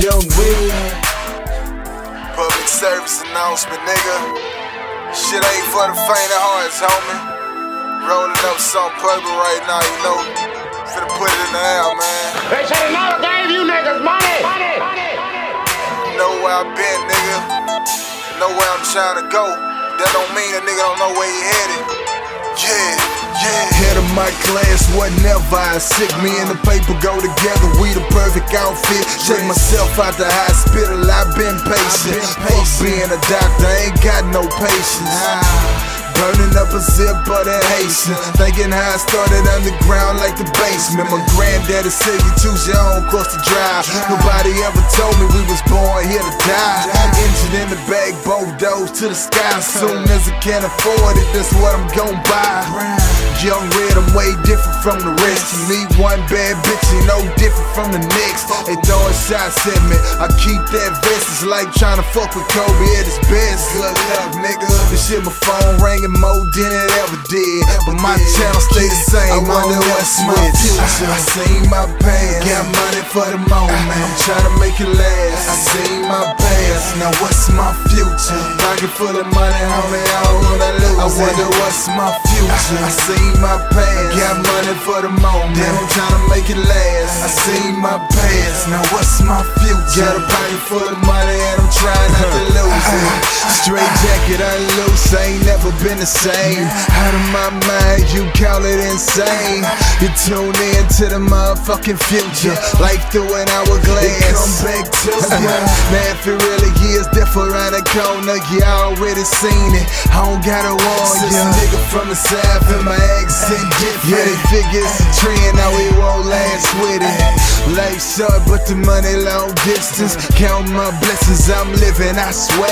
Young Will. Public service announcement, nigga. Shit ain't for the faint of hearts, homie. Rolling up some purple right now, you know. Finna put it in the air, man. They should have never gave you niggas money. money. Know where I've been, nigga. Know where I'm trying to go. That don't mean a nigga don't know where he headed. Yeah, yeah. Head of my class, whatever I sick. Me and the paper go together, we the perfect outfit. Check myself out the hospital, I've been patient. Fuck being a doctor, ain't got no patience. Up a zip of that Haitian. Thinking how I started underground like the basement. My granddaddy said you choose your own course to drive. Nobody ever told me we was born here to die. Engine in the bag, both doors to the sky. Soon as I can afford it, that's what I'm gon' buy. Young red, I'm way different from the rest. To me, one bad bitch ain't no different from the next. They throwing shots at me. I keep that vest. It's like trying to fuck with Kobe at his best. Good luck, shit, my phone ringing more than it ever did. But my channel stay the same. I wonder what's my future. I seen my past. Got money for the moment. I'm trying to make it last. I seen my past. Now what's my future? Pocket full of money, homie. I don't wanna lose. I wonder what's my future. I seen my past. Got money for the moment. Damn, I'm trying to make it last. I seen my past. Now what's my future? Got a pocket full of money and I'm trying not to lose it. Straight jacket unloose, I ain't never been the same. Out of my mind, you call it insane. You tune in to the motherfucking future, like through an hourglass. It come back to you. Man, if it really is different around the corner, you already seen it. I don't gotta warn you. nigga from the south and my accent different. Yeah, they figure it's a trend, now we won't last with it. Life short, but the money long distance. Count my blessings, I'm living, I swear.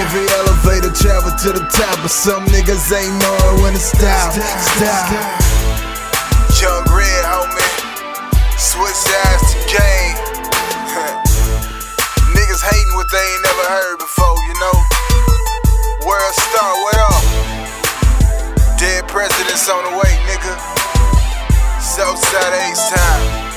Every elevator travel to the top, but some niggas ain't knowing when to stop. Stop. Young red, homie. Switch sides to game. Niggas hating what they ain't never heard before, you know? World star, what up? Dead presidents on the way, nigga. Southside Ace time.